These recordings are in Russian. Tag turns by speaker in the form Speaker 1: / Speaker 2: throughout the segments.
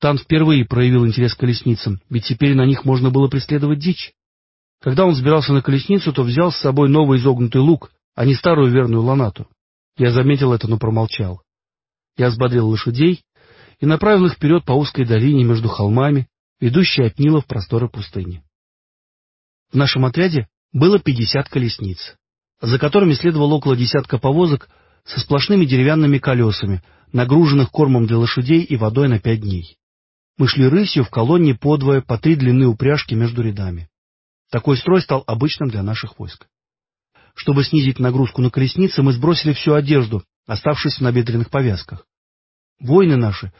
Speaker 1: Тан впервые проявил интерес к колесницам, ведь теперь на них можно было преследовать дичь. Когда он взбирался на колесницу, то взял с собой новый изогнутый лук, а не старую верную ланату. Я заметил это, но промолчал. Я взбодрил лошадей и направил их вперед по узкой долине между холмами, ведущей от Нила в просторы пустыни. В нашем отряде было пятьдесят колесниц, за которыми следовало около десятка повозок со сплошными деревянными колесами, нагруженных кормом для лошадей и водой на пять дней. Мы шли рысью в колонне подвое по три длины упряжки между рядами. Такой строй стал обычным для наших войск. Чтобы снизить нагрузку на колесницы, мы сбросили всю одежду, оставшись в набедренных повязках. Воины наши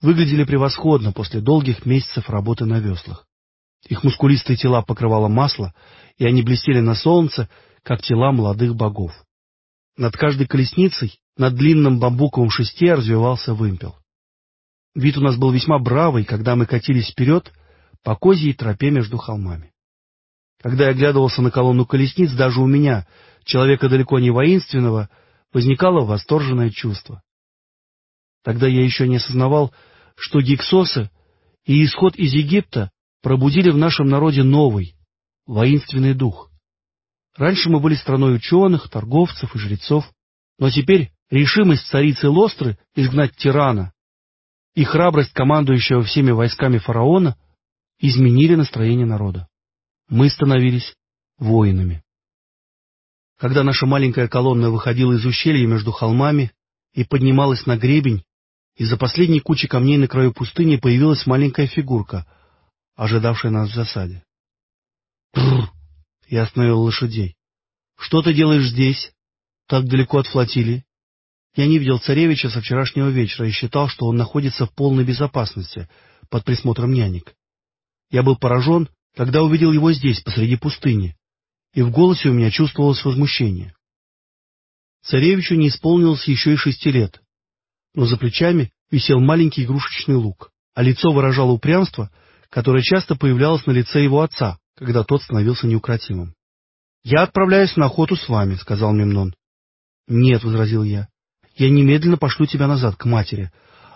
Speaker 1: выглядели превосходно после долгих месяцев работы на веслах. Их мускулистые тела покрывало масло, и они блестели на солнце, как тела молодых богов. Над каждой колесницей, на длинном бамбуковом шесте развивался вымпел. Вид у нас был весьма бравый, когда мы катились вперед по козьей тропе между холмами. Когда я оглядывался на колонну колесниц, даже у меня, человека далеко не воинственного, возникало восторженное чувство. Тогда я еще не осознавал, что гиксосы и исход из Египта пробудили в нашем народе новый, воинственный дух. Раньше мы были страной ученых, торговцев и жрецов, но теперь решимость царицы Лостры изгнать тирана и храбрость командующего всеми войсками фараона изменили настроение народа. Мы становились воинами. Когда наша маленькая колонна выходила из ущелья между холмами и поднималась на гребень, из-за последней кучи камней на краю пустыни появилась маленькая фигурка, ожидавшая нас в засаде. Бррр! Я остановил лошадей. Что ты делаешь здесь? Так далеко от флотилии? Я не видел царевича со вчерашнего вечера и считал, что он находится в полной безопасности, под присмотром нянек. Я был поражен, когда увидел его здесь, посреди пустыни, и в голосе у меня чувствовалось возмущение. Царевичу не исполнилось еще и шести лет, но за плечами висел маленький игрушечный лук, а лицо выражало упрямство, которое часто появлялось на лице его отца, когда тот становился неукротимым. — Я отправляюсь на охоту с вами, — сказал Мемнон. — Нет, — возразил я, — я немедленно пошлю тебя назад, к матери.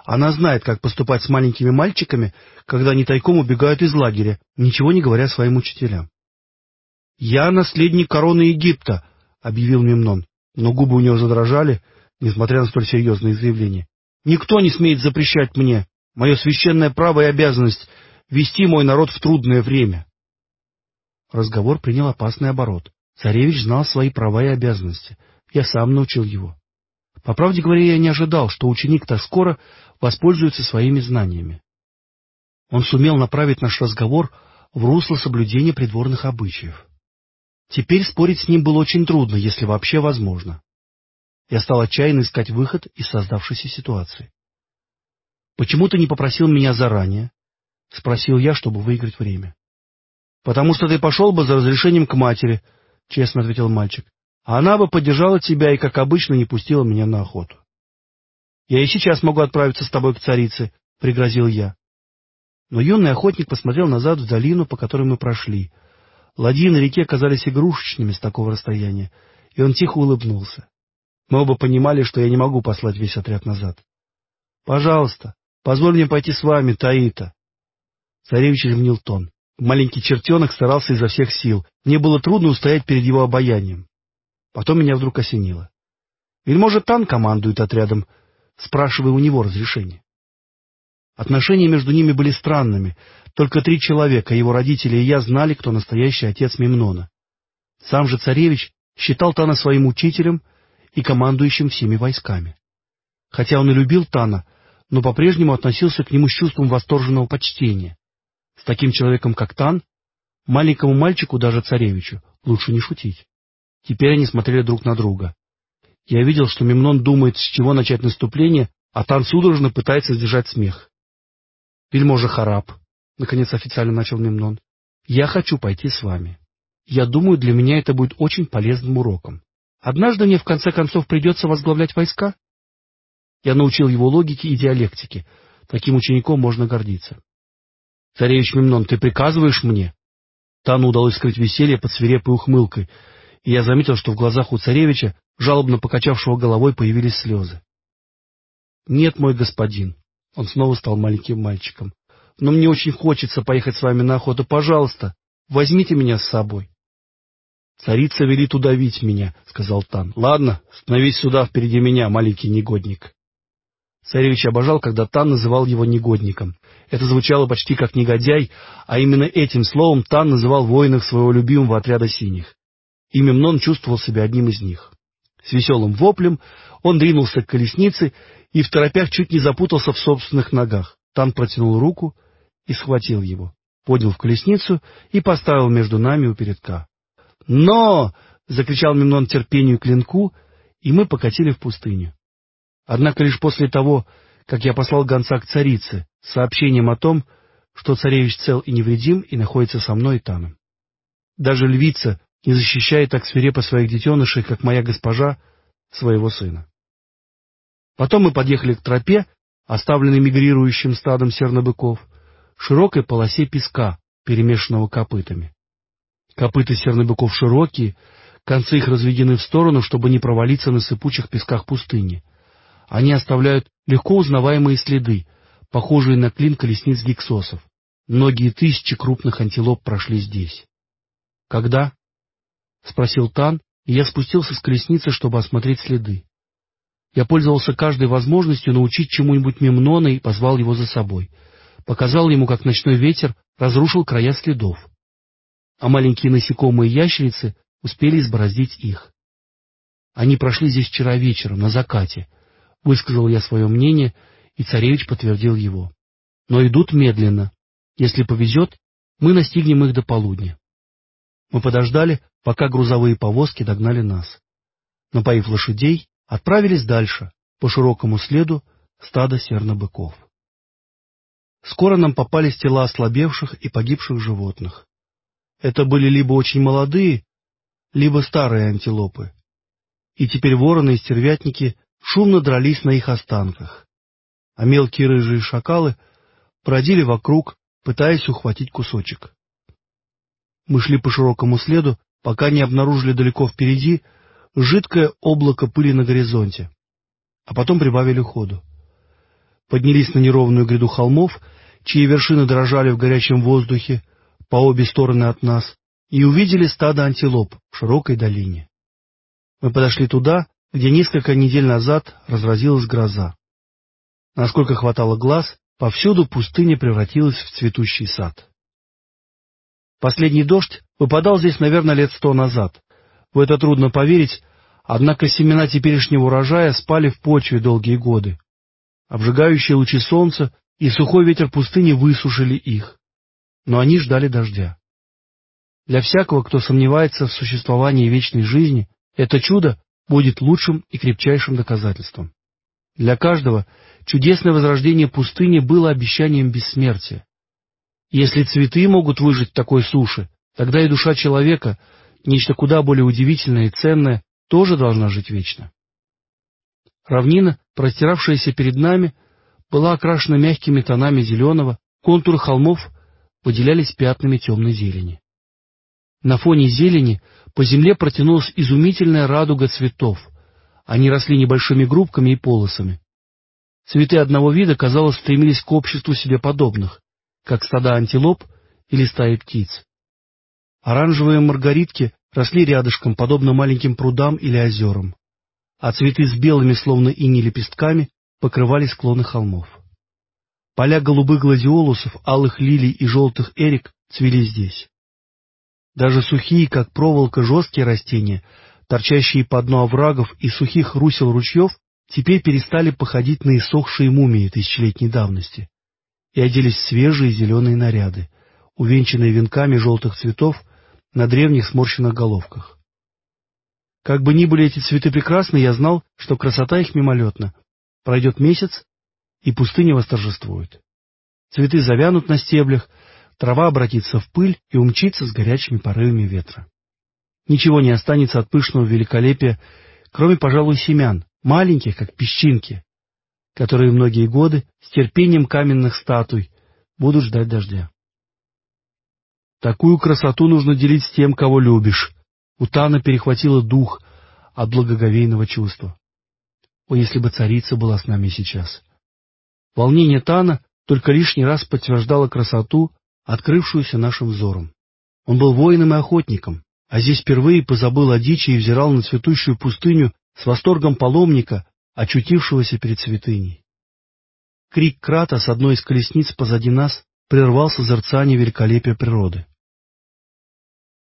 Speaker 1: Она знает, как поступать с маленькими мальчиками, когда они тайком убегают из лагеря, ничего не говоря своим учителям. — Я наследник короны Египта, — объявил Мемнон, но губы у него задрожали, несмотря на столь серьезные заявления. — Никто не смеет запрещать мне. Мое священное право и обязанность — вести мой народ в трудное время. Разговор принял опасный оборот. Царевич знал свои права и обязанности. Я сам научил его. По правде говоря, я не ожидал, что ученик так скоро воспользуется своими знаниями. Он сумел направить наш разговор в русло соблюдения придворных обычаев. Теперь спорить с ним было очень трудно, если вообще возможно. Я стал отчаянно искать выход из создавшейся ситуации. «Почему ты не попросил меня заранее?» — спросил я, чтобы выиграть время. «Потому что ты пошел бы за разрешением к матери», — честно ответил мальчик. «А она бы поддержала тебя и, как обычно, не пустила меня на охоту». «Я и сейчас могу отправиться с тобой к царице», — пригрозил я. Но юный охотник посмотрел назад в долину, по которой мы прошли. Ладьи на реке казались игрушечными с такого расстояния, и он тихо улыбнулся. Мы оба понимали, что я не могу послать весь отряд назад. «Пожалуйста, позволь мне пойти с вами, Таита». Царевич изменил тон. Маленький чертенок старался изо всех сил. Мне было трудно устоять перед его обаянием. Потом меня вдруг осенило. Вельможа Тан командует отрядом, спрашивая у него разрешение. Отношения между ними были странными. Только три человека, его родители и я, знали, кто настоящий отец Мемнона. Сам же царевич считал Тана своим учителем и командующим всеми войсками. Хотя он и любил Тана, но по-прежнему относился к нему с чувством восторженного почтения. С таким человеком, как Тан, маленькому мальчику, даже царевичу, лучше не шутить. Теперь они смотрели друг на друга. Я видел, что Мемнон думает, с чего начать наступление, а Тан судорожно пытается сдержать смех. — Вельможа Хараб, — наконец официально начал Мемнон, — я хочу пойти с вами. Я думаю, для меня это будет очень полезным уроком. Однажды мне в конце концов придется возглавлять войска. Я научил его логике и диалектике. Таким учеником можно гордиться. «Царевич Мемнон, ты приказываешь мне?» Тану удалось скрыть веселье под свирепой ухмылкой, и я заметил, что в глазах у царевича, жалобно покачавшего головой, появились слезы. «Нет, мой господин», — Он снова стал маленьким мальчиком. «Но мне очень хочется поехать с вами на охоту. Пожалуйста, возьмите меня с собой». «Царица велит удавить меня», — сказал Тан. «Ладно, становись сюда впереди меня, маленький негодник». Царевич обожал, когда Тан называл его негодником. Это звучало почти как негодяй, а именно этим словом Тан называл воинов своего любимого отряда синих. И Мемнон чувствовал себя одним из них. С веселым воплем он двинулся к колеснице и в торопях чуть не запутался в собственных ногах. Тан протянул руку и схватил его, поднял в колесницу и поставил между нами у передка. «Но!» — закричал Мемнон терпению клинку, и мы покатили в пустыню. Однако лишь после того, как я послал гонца к царице с сообщением о том, что царевич цел и невредим и находится со мной и Таном. Даже львица не защищает так свирепо своих детенышей, как моя госпожа, своего сына. Потом мы подъехали к тропе, оставленной мигрирующим стадом сернобыков, широкой полосе песка, перемешанного копытами. Копыта сернобыков широкие, концы их разведены в сторону, чтобы не провалиться на сыпучих песках пустыни — они оставляют легко узнаваемые следы, похожие на клин колесниц гиксосов. Многие тысячи крупных антилоп прошли здесь. «Когда?» — спросил Тан, и я спустился с колесницы, чтобы осмотреть следы. Я пользовался каждой возможностью научить чему-нибудь Мемнона и позвал его за собой. Показал ему, как ночной ветер разрушил края следов. А маленькие насекомые ящерицы успели избороздить их. Они прошли здесь вчера вечером, на закате, Высказал я свое мнение, и царевич подтвердил его. Но идут медленно. Если повезет, мы настигнем их до полудня. Мы подождали, пока грузовые повозки догнали нас. Напоив лошадей, отправились дальше, по широкому следу стада сернобыков. Скоро нам попались тела ослабевших и погибших животных. Это были либо очень молодые, либо старые антилопы. И теперь вороны и стервятники шумно дрались на их останках, а мелкие рыжие шакалы бродили вокруг, пытаясь ухватить кусочек. Мы шли по широкому следу, пока не обнаружили далеко впереди жидкое облако пыли на горизонте, а потом прибавили ходу. Поднялись на неровную гряду холмов, чьи вершины дрожали в горячем воздухе по обе стороны от нас, и увидели стадо антилоп в широкой долине. Мы подошли туда, где несколько недель назад разразилась гроза. Насколько хватало глаз, повсюду пустыня превратилась в цветущий сад. Последний дождь выпадал здесь, наверное, лет сто назад. В это трудно поверить, однако семена теперешнего урожая спали в почве долгие годы. Обжигающие лучи солнца и сухой ветер пустыни высушили их. Но они ждали дождя. Для всякого, кто сомневается в существовании вечной жизни, это чудо будет лучшим и крепчайшим доказательством. Для каждого чудесное возрождение пустыни было обещанием бессмертия. Если цветы могут выжить в такой суше, тогда и душа человека, нечто куда более удивительное и ценное, тоже должна жить вечно. Равнина, простиравшаяся перед нами, была окрашена мягкими тонами зеленого, контуры холмов выделялись пятнами темной зелени. На фоне зелени по земле протянулась изумительная радуга цветов. Они росли небольшими группками и полосами. Цветы одного вида, казалось, стремились к обществу себе подобных, как стада антилоп или стаи птиц. Оранжевые маргаритки росли рядышком, подобно маленьким прудам или озерам, а цветы с белыми, словно ини лепестками, покрывали склоны холмов. Поля голубых гладиолусов, алых лилий и желтых эрик цвели здесь. Даже сухие, как проволока, жесткие растения, торчащие по дну оврагов и сухих русел ручьев, теперь перестали походить на иссохшие мумии тысячелетней давности и оделись свежие зеленые наряды, увенчанные венками желтых цветов на древних сморщенных головках. Как бы ни были эти цветы прекрасны, я знал, что красота их мимолетна. Пройдет месяц, и пустыня восторжествует. Цветы завянут на стеблях, трава обратится в пыль и умчится с горячими порывами ветра. Ничего не останется от пышного великолепия, кроме, пожалуй, семян, маленьких, как песчинки, которые многие годы с терпением каменных статуй будут ждать дождя. Такую красоту нужно делить с тем, кого любишь. У Тана перехватило дух от благоговейного чувства. О, если бы царица была с нами сейчас! Волнение Тана только лишний раз подтверждало красоту, открывшуюся нашим взором. Он был воином и охотником, а здесь впервые позабыл о дичи и взирал на цветущую пустыню с восторгом паломника, очутившегося перед святыней. Крик крата с одной из колесниц позади нас прервал созерцание великолепия природы.